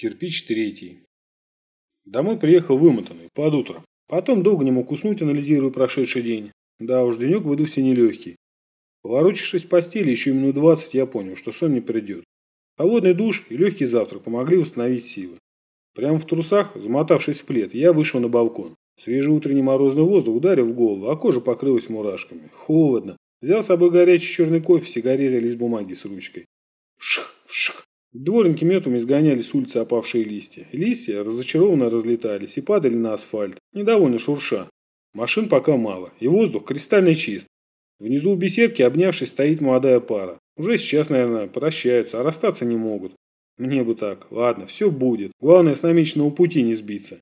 Кирпич третий. Домой приехал вымотанный, под утро. Потом долго не мог уснуть, анализируя прошедший день. Да уж, денек выдался нелегкий. Поворочившись в постели еще минут двадцать, я понял, что сон не придет. Холодный душ и легкий завтрак помогли восстановить силы. Прямо в трусах, замотавшись в плед, я вышел на балкон. Свежий утренний морозный воздух ударил в голову, а кожа покрылась мурашками. Холодно. Взял с собой горячий черный кофе, сигареты лист бумаги с ручкой. Вшх, вшх. Дворники метом изгоняли с улицы опавшие листья. Листья разочарованно разлетались и падали на асфальт, недовольно шурша. Машин пока мало, и воздух кристально чист. Внизу у беседки, обнявшись, стоит молодая пара. Уже сейчас, наверное, прощаются, а расстаться не могут. Мне бы так. Ладно, все будет. Главное, с намеченного пути не сбиться.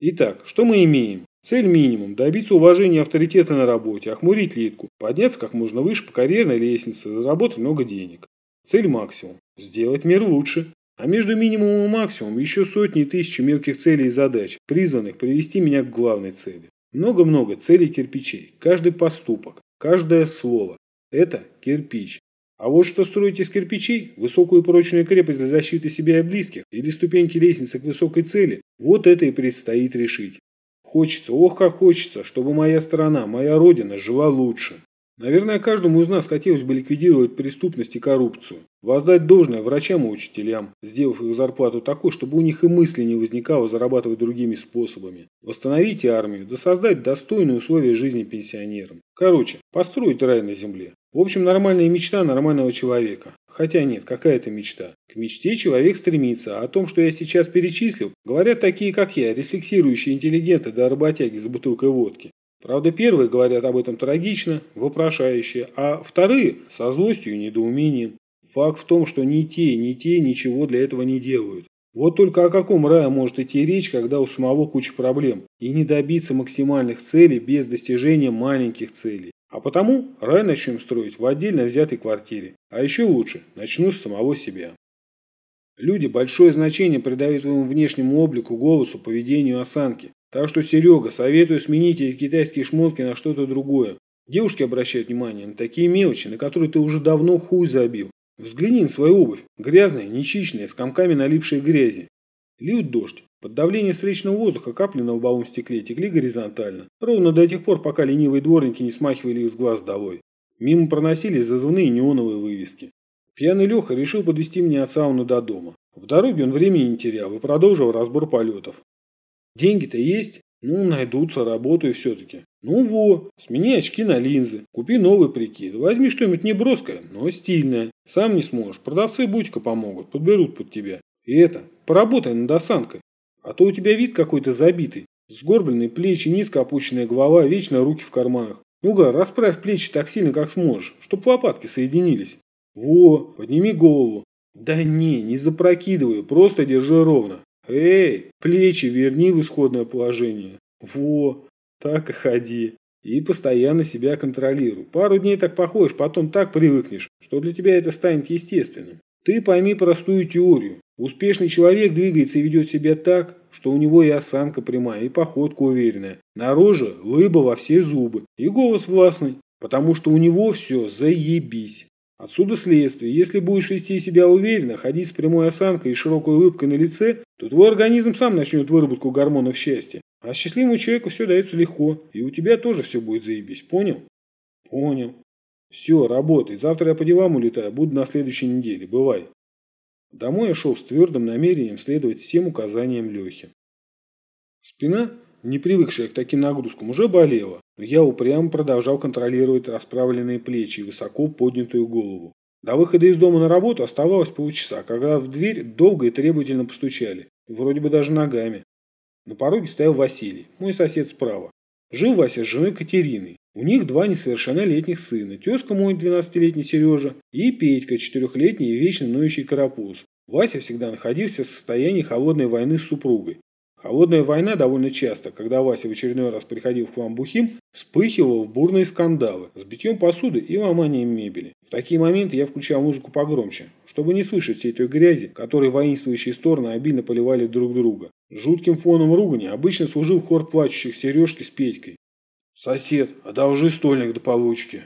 Итак, что мы имеем? Цель минимум – добиться уважения и авторитета на работе, охмурить литку, подняться как можно выше по карьерной лестнице, заработать много денег. Цель максимум – сделать мир лучше. А между минимумом и максимумом еще сотни и тысячи мелких целей и задач, призванных привести меня к главной цели. Много-много целей кирпичей. Каждый поступок, каждое слово – это кирпич. А вот что строить из кирпичей, высокую прочную крепость для защиты себя и близких, или ступеньки лестницы к высокой цели, вот это и предстоит решить. Хочется, ох как хочется, чтобы моя страна, моя родина жила лучше. Наверное, каждому из нас хотелось бы ликвидировать преступность и коррупцию. Воздать должное врачам и учителям, сделав их зарплату такой, чтобы у них и мысли не возникало зарабатывать другими способами. Восстановить армию, да создать достойные условия жизни пенсионерам. Короче, построить рай на земле. В общем, нормальная мечта нормального человека. Хотя нет, какая это мечта? К мечте человек стремится, а о том, что я сейчас перечислил, говорят такие, как я, рефлексирующие интеллигенты да работяги с бутылкой водки. Правда, первые говорят об этом трагично, вопрошающе, а вторые – со злостью и недоумением. Факт в том, что ни те, ни те ничего для этого не делают. Вот только о каком рае может идти речь, когда у самого куча проблем, и не добиться максимальных целей без достижения маленьких целей. А потому рай начнем строить в отдельно взятой квартире. А еще лучше, начну с самого себя. Люди большое значение придают своему внешнему облику, голосу, поведению, осанке. Так что, Серега, советую сменить эти китайские шмотки на что-то другое. Девушки обращают внимание на такие мелочи, на которые ты уже давно хуй забил. Взгляни на свою обувь. Грязная, нечищенная, с комками налипшей грязи. Льют дождь. Под давлением встречного воздуха капли на лобовом стекле текли горизонтально. Ровно до тех пор, пока ленивые дворники не смахивали их с глаз долой. Мимо проносились зазывные неоновые вывески. Пьяный Леха решил подвести меня от сауны до дома. В дороге он времени не терял и продолжил разбор полетов. Деньги-то есть? Ну, найдутся, работаю все-таки. Ну во, смени очки на линзы, купи новый прикид, возьми что-нибудь неброское, но стильное. Сам не сможешь, продавцы Будька помогут, подберут под тебя. И это, поработай над осанкой. А то у тебя вид какой-то забитый. Сгорбленные плечи, низко опущенная голова, вечно руки в карманах. Ну-ка, расправь плечи так сильно, как сможешь, чтоб лопатки соединились. Во, подними голову. Да не, не запрокидывай, просто держи ровно. Эй, плечи верни в исходное положение. Во, так и ходи. И постоянно себя контролируй. Пару дней так походишь, потом так привыкнешь, что для тебя это станет естественным. Ты пойми простую теорию. Успешный человек двигается и ведет себя так, что у него и осанка прямая, и походка уверенная. На роже лыба во все зубы, и голос властный, потому что у него все заебись. Отсюда следствие. Если будешь вести себя уверенно, ходить с прямой осанкой и широкой улыбкой на лице, то твой организм сам начнет выработку гормонов счастья. А счастливому человеку все дается легко, и у тебя тоже все будет заебись. Понял? Понял. Все, работай. Завтра я по делам улетаю, буду на следующей неделе. Бывай. Домой я шел с твердым намерением следовать всем указаниям Лехи. Спина не привыкшая к таким нагрузкам, уже болела, но я упрямо продолжал контролировать расправленные плечи и высоко поднятую голову. До выхода из дома на работу оставалось полчаса, когда в дверь долго и требовательно постучали, вроде бы даже ногами. На пороге стоял Василий, мой сосед справа. Жил Вася с женой Катериной. У них два несовершеннолетних сына, тезка мой 12-летний Сережа и Петька, 4-летний и вечно ноющий карапуз. Вася всегда находился в состоянии холодной войны с супругой. Холодная война довольно часто, когда Вася в очередной раз приходил в клан Бухим, вспыхивала в бурные скандалы с битьем посуды и ломанием мебели. В такие моменты я включал музыку погромче, чтобы не слышать всей той грязи, которой воинствующие стороны обильно поливали друг друга. Жутким фоном ругани обычно служил хор плачущих Сережки с Петькой. «Сосед, одолжи стольник до получки».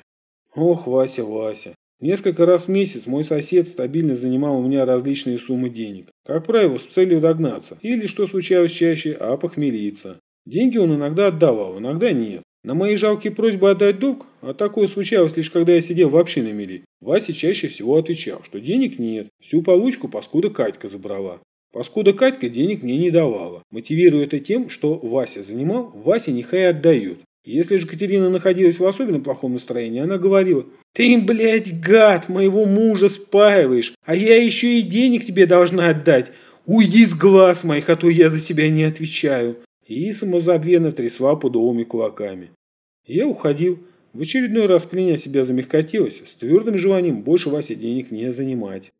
Ох, Вася, Вася. Несколько раз в месяц мой сосед стабильно занимал у меня различные суммы денег. Как правило, с целью догнаться. Или, что случалось чаще, опохмелиться. Деньги он иногда отдавал, иногда нет. На мои жалкие просьбы отдать долг, а такое случалось лишь когда я сидел вообще на мели, Вася чаще всего отвечал, что денег нет, всю получку паскуда Катька забрала. Паскуда Катька денег мне не давала, мотивируя это тем, что Вася занимал, Вася нехай отдает. Если же Катерина находилась в особенно плохом настроении, она говорила, «Ты, блядь, гад, моего мужа спаиваешь, а я еще и денег тебе должна отдать. Уйди с глаз моих, а то я за себя не отвечаю». И самозабвенно трясла пудовыми кулаками. Я уходил, в очередной раз кляня себя замягкотелась, с твердым желанием больше Васе денег не занимать.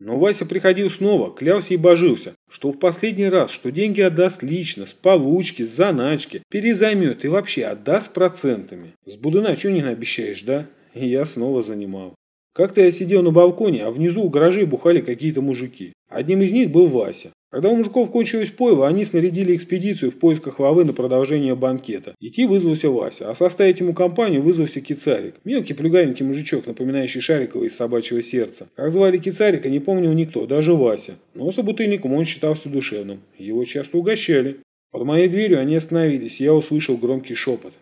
Но Вася приходил снова, клялся и божился, что в последний раз, что деньги отдаст лично, с получки, с заначки, перезаймет и вообще отдаст процентами. С Будуна что не обещаешь, да? И я снова занимал. Как-то я сидел на балконе, а внизу у гаражей бухали какие-то мужики. Одним из них был Вася. Когда у мужиков кончилось пойло, они снарядили экспедицию в поисках лавы на продолжение банкета. Идти вызвался Вася, а составить ему компанию вызвался Кицарик. Мелкий плюгавенький мужичок, напоминающий Шарикова из собачьего сердца. Как звали Кицарика, не помнил никто, даже Вася. Но собутыльником он считался душевным. Его часто угощали. Под моей дверью они остановились, я услышал громкий шепот.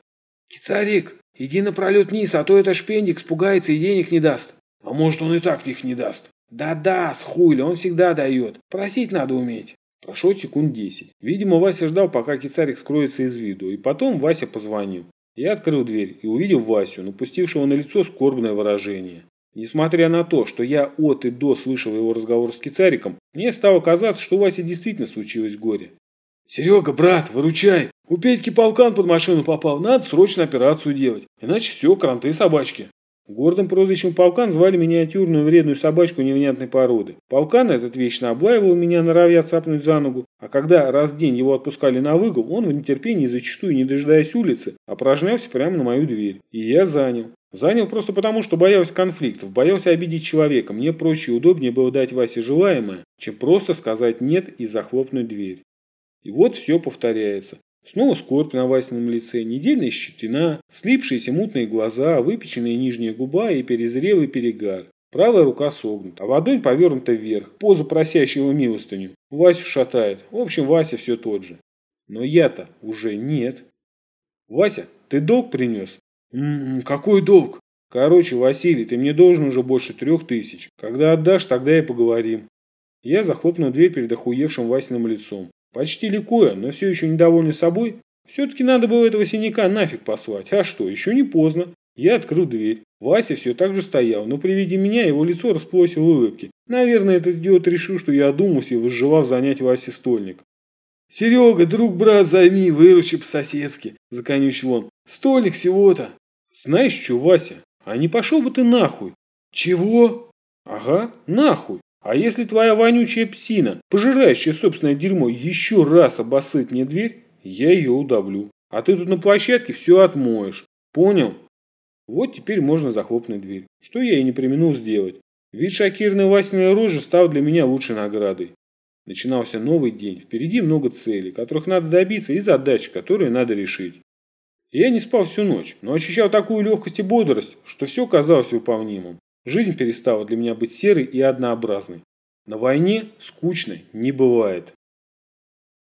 «Кицарик, иди напролет вниз, а то этот шпендик испугается и денег не даст». А может, он и так их не даст. Да-да, с хуйли, он всегда дает. Просить надо уметь. Прошло секунд десять. Видимо, Вася ждал, пока кицарик скроется из виду, и потом Вася позвонил. Я открыл дверь и увидел Васю, напустившего на лицо скорбное выражение. Несмотря на то, что я от и до слышал его разговор с кицариком, мне стало казаться, что у Васе действительно случилось горе. «Серега, брат, выручай! У Петьки полкан под машину попал, надо срочно операцию делать, иначе все, кранты собачки!» Гордым прозвищем Полкан звали миниатюрную вредную собачку невнятной породы. Полкан этот вечно облаивал меня, норовя цапнуть за ногу, а когда раз в день его отпускали на выгул, он в нетерпении, зачастую не дожидаясь улицы, опорожнялся прямо на мою дверь. И я занял. Занял просто потому, что боялся конфликтов, боялся обидеть человека. Мне проще и удобнее было дать Васе желаемое, чем просто сказать «нет» и захлопнуть дверь. И вот все повторяется. Снова скорбь на Васином лице, недельная щетина, слипшиеся мутные глаза, выпеченная нижняя губа и перезрелый перегар. Правая рука согнута, а ладонь повернута вверх, поза просящего милостыню. Васю шатает. В общем, Вася все тот же. Но я-то уже нет. Вася, ты долг принес? М -м, какой долг? Короче, Василий, ты мне должен уже больше трех тысяч. Когда отдашь, тогда и поговорим. Я захлопнул дверь перед охуевшим Васиным лицом. Почти ликуя, но все еще недовольный собой, все-таки надо было этого синяка нафиг послать. А что, еще не поздно. Я открыл дверь. Вася все так же стоял, но при виде меня его лицо расплылось в улыбке. Наверное, этот идиот решил, что я одумался и возжелав занять Васе стольник. «Серега, друг, брат, займи, выручи по-соседски», – законючил он. «Стольник всего-то». «Знаешь что, Вася, а не пошел бы ты нахуй?» «Чего?» «Ага, нахуй. А если твоя вонючая псина, пожирающая собственное дерьмо, еще раз обоссыт мне дверь, я ее удавлю. А ты тут на площадке все отмоешь. Понял? Вот теперь можно захлопнуть дверь. Что я и не применил сделать. Вид шокированной Васиной рожи стал для меня лучшей наградой. Начинался новый день. Впереди много целей, которых надо добиться, и задач, которые надо решить. Я не спал всю ночь, но ощущал такую легкость и бодрость, что все казалось выполнимым. Жизнь перестала для меня быть серой и однообразной. На войне скучной не бывает.